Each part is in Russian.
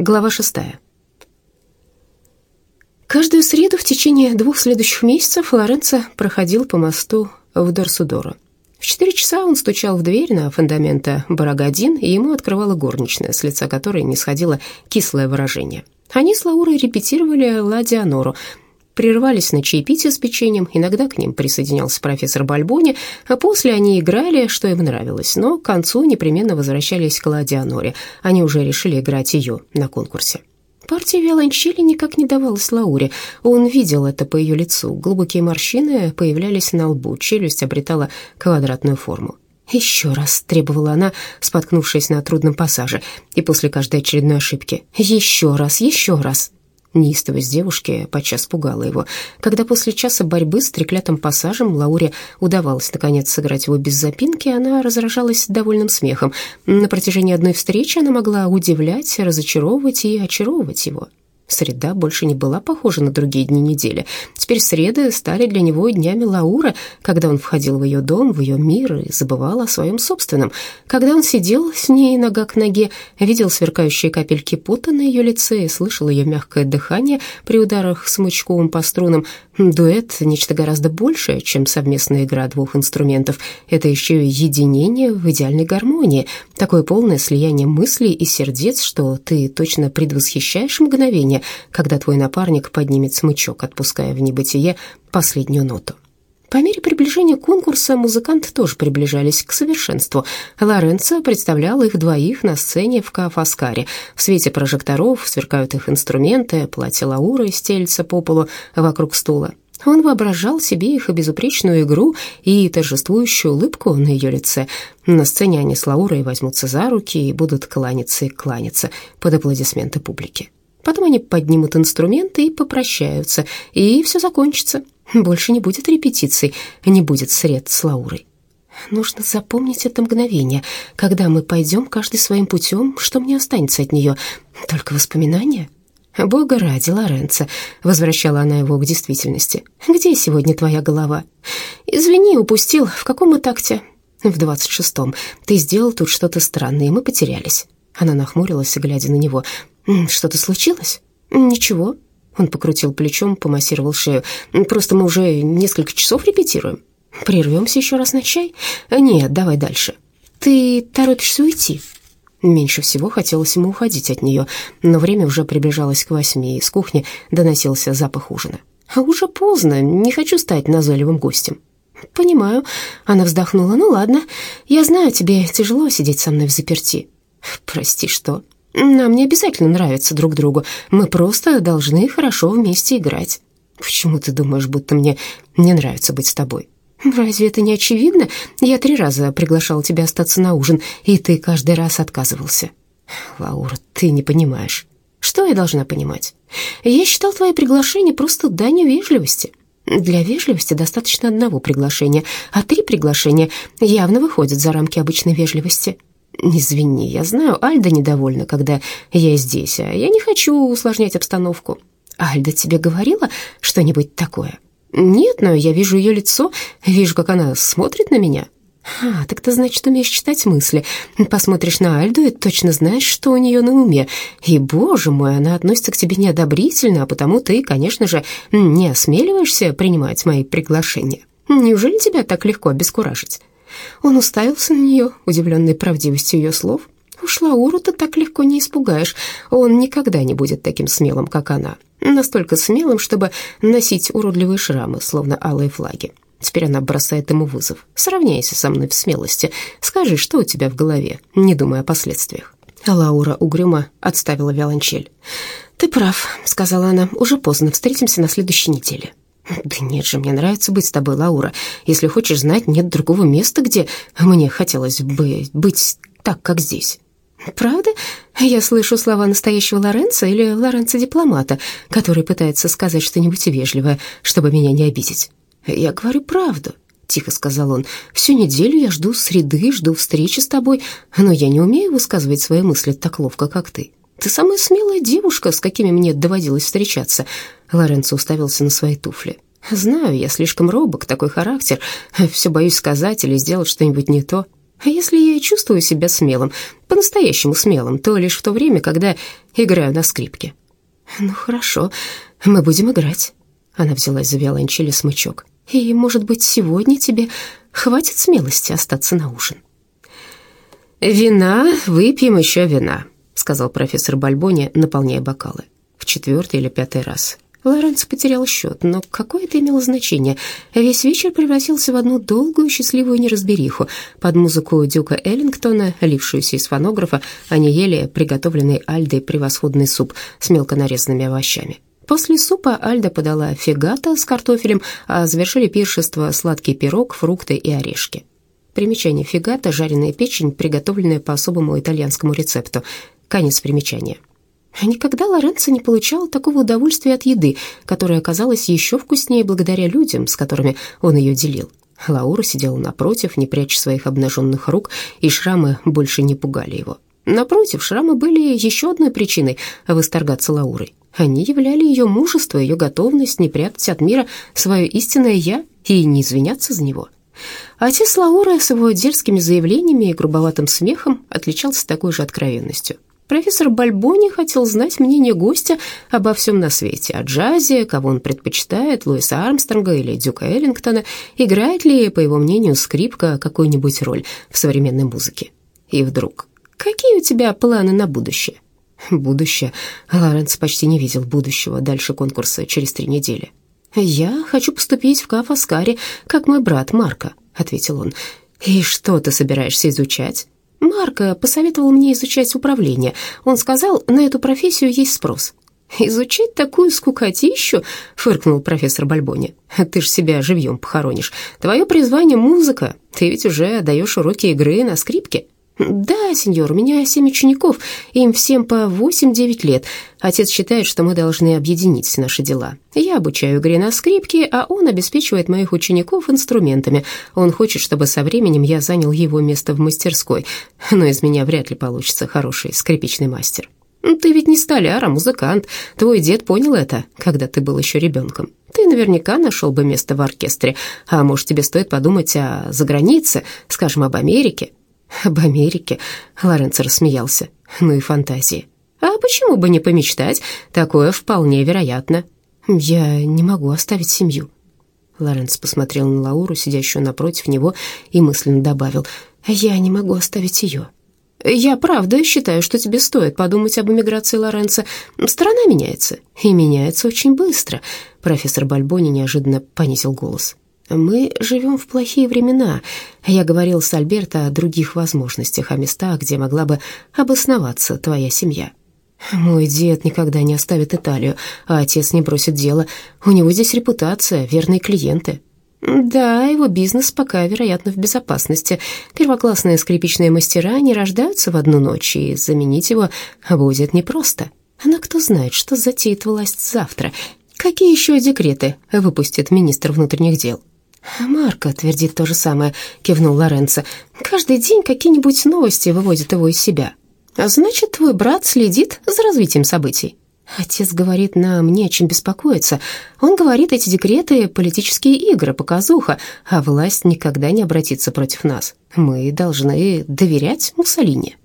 Глава шестая. Каждую среду в течение двух следующих месяцев Лоренцо проходил по мосту в Дорсудоро. В четыре часа он стучал в дверь на фундамента Барагадин, и ему открывала горничная, с лица которой не сходило кислое выражение. Они с Лаурой репетировали «Ла Дианору», прерывались на чаепитие с печеньем, иногда к ним присоединялся профессор Бальбони, а после они играли, что им нравилось, но к концу непременно возвращались к Ладианоре, они уже решили играть ее на конкурсе. Партия виолончели никак не давалась Лауре. Он видел это по ее лицу. Глубокие морщины появлялись на лбу, челюсть обретала квадратную форму. «Еще раз», — требовала она, споткнувшись на трудном пассаже, и после каждой очередной ошибки. «Еще раз, еще раз». Неистовость девушки подчас пугала его. Когда после часа борьбы с треклятым пассажем Лауре удавалось, наконец, сыграть его без запинки, она разражалась довольным смехом. На протяжении одной встречи она могла удивлять, разочаровывать и очаровывать его. Среда больше не была похожа на другие дни недели. Теперь среды стали для него днями Лаура, когда он входил в ее дом, в ее мир и забывал о своем собственном. Когда он сидел с ней нога к ноге, видел сверкающие капельки пота на ее лице и слышал ее мягкое дыхание при ударах смычковым по струнам, дуэт — нечто гораздо большее, чем совместная игра двух инструментов. Это еще и единение в идеальной гармонии, такое полное слияние мыслей и сердец, что ты точно предвосхищаешь мгновение, когда твой напарник поднимет смычок, отпуская в небытие последнюю ноту. По мере приближения конкурса музыканты тоже приближались к совершенству. Лоренцо представлял их двоих на сцене в Кафаскаре. В свете прожекторов сверкают их инструменты, платье Лауры стелится по полу вокруг стула. Он воображал себе их безупречную игру и торжествующую улыбку на ее лице. На сцене они с Лаурой возьмутся за руки и будут кланяться и кланяться под аплодисменты публики. Потом они поднимут инструменты и попрощаются, и все закончится. Больше не будет репетиций, не будет сред с Лаурой. Нужно запомнить это мгновение. Когда мы пойдем каждый своим путем, что мне останется от нее? Только воспоминания? Бога ради, Лоренцо, возвращала она его к действительности. Где сегодня твоя голова? Извини, упустил. В каком мы такте? В двадцать шестом. Ты сделал тут что-то странное, и мы потерялись. Она нахмурилась, глядя на него. «Что-то случилось?» «Ничего». Он покрутил плечом, помассировал шею. «Просто мы уже несколько часов репетируем. Прервемся еще раз на чай?» «Нет, давай дальше». «Ты торопишься уйти?» Меньше всего хотелось ему уходить от нее, но время уже приближалось к восьми, и с кухни доносился запах ужина. «А уже поздно, не хочу стать назойливым гостем». «Понимаю», — она вздохнула. «Ну ладно, я знаю, тебе тяжело сидеть со мной в заперти». «Прости, что?» Нам не обязательно нравиться друг другу. Мы просто должны хорошо вместе играть. Почему ты думаешь, будто мне не нравится быть с тобой? Разве это не очевидно? Я три раза приглашала тебя остаться на ужин, и ты каждый раз отказывался. Лаура, ты не понимаешь. Что я должна понимать? Я считал твои приглашения просто данью вежливости. Для вежливости достаточно одного приглашения, а три приглашения явно выходят за рамки обычной вежливости. «Извини, я знаю, Альда недовольна, когда я здесь, а я не хочу усложнять обстановку». «Альда тебе говорила что-нибудь такое?» «Нет, но я вижу ее лицо, вижу, как она смотрит на меня». «А, так ты, значит, умеешь читать мысли. Посмотришь на Альду и точно знаешь, что у нее на уме. И, боже мой, она относится к тебе неодобрительно, а потому ты, конечно же, не осмеливаешься принимать мои приглашения. Неужели тебя так легко обескуражить?» Он уставился на нее, удивленный правдивостью ее слов. Уж Лауру ты так легко не испугаешь. Он никогда не будет таким смелым, как она. Настолько смелым, чтобы носить уродливые шрамы, словно алые флаги. Теперь она бросает ему вызов. «Сравняйся со мной в смелости. Скажи, что у тебя в голове, не думая о последствиях». Лаура угрюмо отставила виолончель. «Ты прав», — сказала она. «Уже поздно. Встретимся на следующей неделе». «Да нет же, мне нравится быть с тобой, Лаура. Если хочешь знать, нет другого места, где мне хотелось бы быть так, как здесь». «Правда? Я слышу слова настоящего Лоренца или Лоренца-дипломата, который пытается сказать что-нибудь вежливое, чтобы меня не обидеть». «Я говорю правду», — тихо сказал он. «Всю неделю я жду среды, жду встречи с тобой, но я не умею высказывать свои мысли так ловко, как ты. Ты самая смелая девушка, с какими мне доводилось встречаться». Лоренцо уставился на свои туфли. «Знаю, я слишком робок, такой характер. Все боюсь сказать или сделать что-нибудь не то». А если я чувствую себя смелым, по-настоящему смелым, то лишь в то время, когда играю на скрипке». «Ну хорошо, мы будем играть». Она взялась за виолончель и смычок. «И, может быть, сегодня тебе хватит смелости остаться на ужин?» «Вина, выпьем еще вина», — сказал профессор Бальбони, наполняя бокалы. В четвертый или пятый раз. Лоренцо потерял счет, но какое это имело значение? Весь вечер превратился в одну долгую счастливую неразбериху. Под музыку Дюка Эллингтона, лившуюся из фонографа, они ели приготовленный Альдой превосходный суп с мелко нарезанными овощами. После супа Альда подала фигата с картофелем, а завершили пиршество сладкий пирог, фрукты и орешки. Примечание фигата – жареная печень, приготовленная по особому итальянскому рецепту. Конец примечания. Никогда Лоренцо не получал такого удовольствия от еды, которая оказалась еще вкуснее благодаря людям, с которыми он ее делил. Лаура сидела напротив, не пряча своих обнаженных рук, и шрамы больше не пугали его. Напротив, шрамы были еще одной причиной восторгаться Лаурой. Они являли ее мужество, ее готовность не прятать от мира свое истинное «я» и не извиняться за него. Отец Лауры с его дерзкими заявлениями и грубоватым смехом отличался такой же откровенностью. Профессор Бальбони хотел знать мнение гостя обо всем на свете, о джазе, кого он предпочитает, Луиса Армстронга или Дюка Эллингтона, играет ли, по его мнению, скрипка какую-нибудь роль в современной музыке. И вдруг, какие у тебя планы на будущее? Будущее. Лоренц почти не видел будущего дальше конкурса через три недели. «Я хочу поступить в Кафаскаре, как мой брат Марко», — ответил он. «И что ты собираешься изучать?» «Марко посоветовал мне изучать управление. Он сказал, на эту профессию есть спрос». «Изучать такую скукотищу?» — фыркнул профессор Бальбони. «Ты ж себя живьем похоронишь. Твое призвание — музыка. Ты ведь уже даешь уроки игры на скрипке». «Да, сеньор, у меня семь учеников, им всем по восемь-девять лет. Отец считает, что мы должны объединить наши дела. Я обучаю игре на скрипке, а он обеспечивает моих учеников инструментами. Он хочет, чтобы со временем я занял его место в мастерской, но из меня вряд ли получится хороший скрипичный мастер». «Ты ведь не столяр, а музыкант. Твой дед понял это, когда ты был еще ребенком. Ты наверняка нашел бы место в оркестре. А может, тебе стоит подумать о загранице, скажем, об Америке?» Об Америке Лоренцо рассмеялся. Ну и фантазии. А почему бы не помечтать? Такое вполне вероятно. Я не могу оставить семью. Лоренц посмотрел на Лауру, сидящую напротив него, и мысленно добавил, «Я не могу оставить ее». «Я правда считаю, что тебе стоит подумать об эмиграции Лоренца. Страна меняется, и меняется очень быстро». Профессор Бальбони неожиданно понизил голос. Мы живем в плохие времена. Я говорил с Альберто о других возможностях, о местах, где могла бы обосноваться твоя семья. Мой дед никогда не оставит Италию, а отец не бросит дело. У него здесь репутация, верные клиенты. Да, его бизнес пока, вероятно, в безопасности. Первоклассные скрипичные мастера не рождаются в одну ночь, и заменить его будет непросто. Но кто знает, что затеет власть завтра. Какие еще декреты выпустит министр внутренних дел? «Марко твердит то же самое», — кивнул Лоренцо. «Каждый день какие-нибудь новости выводят его из себя. А значит, твой брат следит за развитием событий». Отец говорит, нам не о чем беспокоиться. Он говорит, эти декреты — политические игры, показуха, а власть никогда не обратится против нас. Мы должны доверять Муссолини.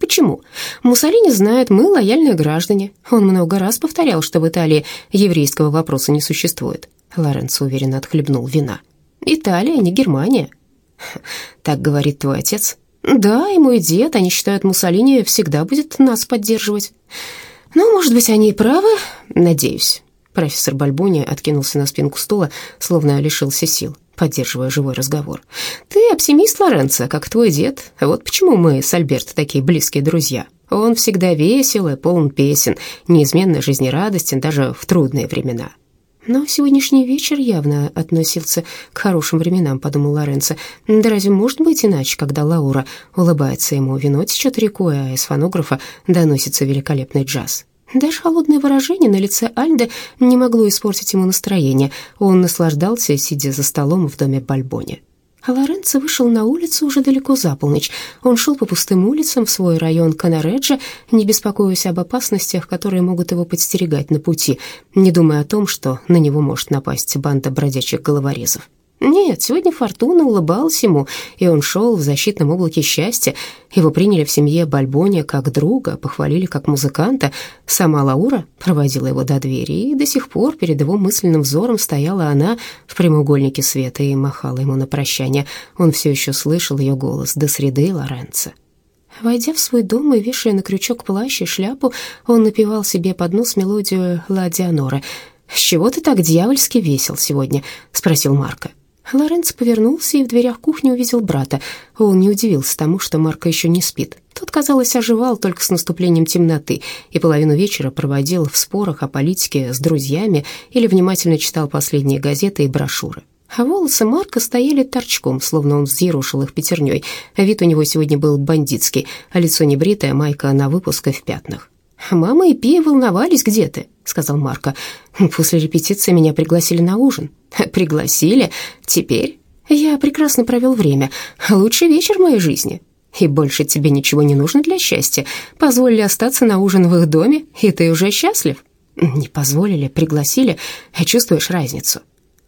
Почему? Муссолини знает, мы лояльные граждане. Он много раз повторял, что в Италии еврейского вопроса не существует. Лоренцо уверенно отхлебнул вина. «Италия, не Германия». «Так говорит твой отец?» «Да, и мой дед. Они считают, Муссолини всегда будет нас поддерживать». «Ну, может быть, они и правы. Надеюсь». Профессор Бальбони откинулся на спинку стула, словно лишился сил, поддерживая живой разговор. «Ты оптимист, Лоренцо, как твой дед. Вот почему мы с Альберто такие близкие друзья. Он всегда весел и полон песен, неизменно жизнерадостен даже в трудные времена. Но сегодняшний вечер явно относился к хорошим временам, подумал Лоренцо. Да разве может быть иначе, когда Лаура улыбается ему, вино течет рекой, а из фонографа доносится великолепный джаз? Даже холодное выражение на лице Альды не могло испортить ему настроение. Он наслаждался, сидя за столом в доме Бальбони. А Лоренцо вышел на улицу уже далеко за полночь. Он шел по пустым улицам в свой район Канареджа, не беспокоясь об опасностях, которые могут его подстерегать на пути, не думая о том, что на него может напасть банда бродячих головорезов. Нет, сегодня Фортуна улыбалась ему, и он шел в защитном облаке счастья. Его приняли в семье Бальбони как друга, похвалили как музыканта. Сама Лаура проводила его до двери, и до сих пор перед его мысленным взором стояла она в прямоугольнике света и махала ему на прощание. Он все еще слышал ее голос «До среды, Лоренцо». Войдя в свой дом и вешая на крючок плащ и шляпу, он напевал себе под нос мелодию «Ла Дианора». «С чего ты так дьявольски весел сегодня?» — спросил Марко. Лоренцо повернулся и в дверях кухни увидел брата. Он не удивился тому, что Марко еще не спит. Тот, казалось, оживал только с наступлением темноты и половину вечера проводил в спорах о политике с друзьями или внимательно читал последние газеты и брошюры. А волосы Марка стояли торчком, словно он взъерошил их пятерней. Вид у него сегодня был бандитский, а лицо небритое, майка на выпуск и в пятнах. «Мама и Пия волновались, где ты?» — сказал Марко. «После репетиции меня пригласили на ужин». «Пригласили? Теперь?» «Я прекрасно провел время. Лучший вечер в моей жизни. И больше тебе ничего не нужно для счастья. Позволили остаться на ужин в их доме, и ты уже счастлив?» «Не позволили, пригласили. Чувствуешь разницу?»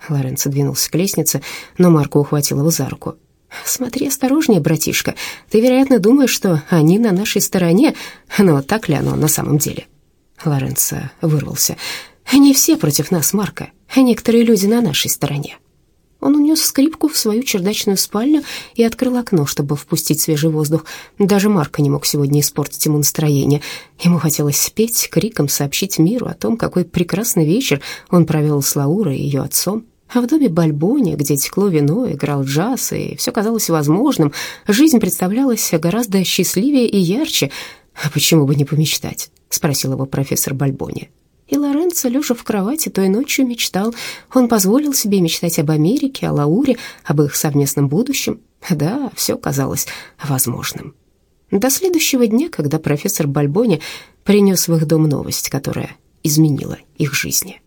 Лоренцо двинулся к лестнице, но Марко ухватил его за руку. «Смотри осторожнее, братишка. Ты, вероятно, думаешь, что они на нашей стороне, но так ли оно на самом деле?» Лоренцо вырвался. «Не все против нас, Марко. Некоторые люди на нашей стороне». Он унес скрипку в свою чердачную спальню и открыл окно, чтобы впустить свежий воздух. Даже Марко не мог сегодня испортить ему настроение. Ему хотелось спеть, криком сообщить миру о том, какой прекрасный вечер он провел с Лаурой и ее отцом. А в доме Бальбони, где текло вино, играл джаз, и все казалось возможным, жизнь представлялась гораздо счастливее и ярче. «А почему бы не помечтать?» — спросил его профессор Бальбони. И Лоренцо, лежа в кровати, той ночью мечтал. Он позволил себе мечтать об Америке, о Лауре, об их совместном будущем. Да, все казалось возможным. До следующего дня, когда профессор Бальбони принес в их дом новость, которая изменила их жизни.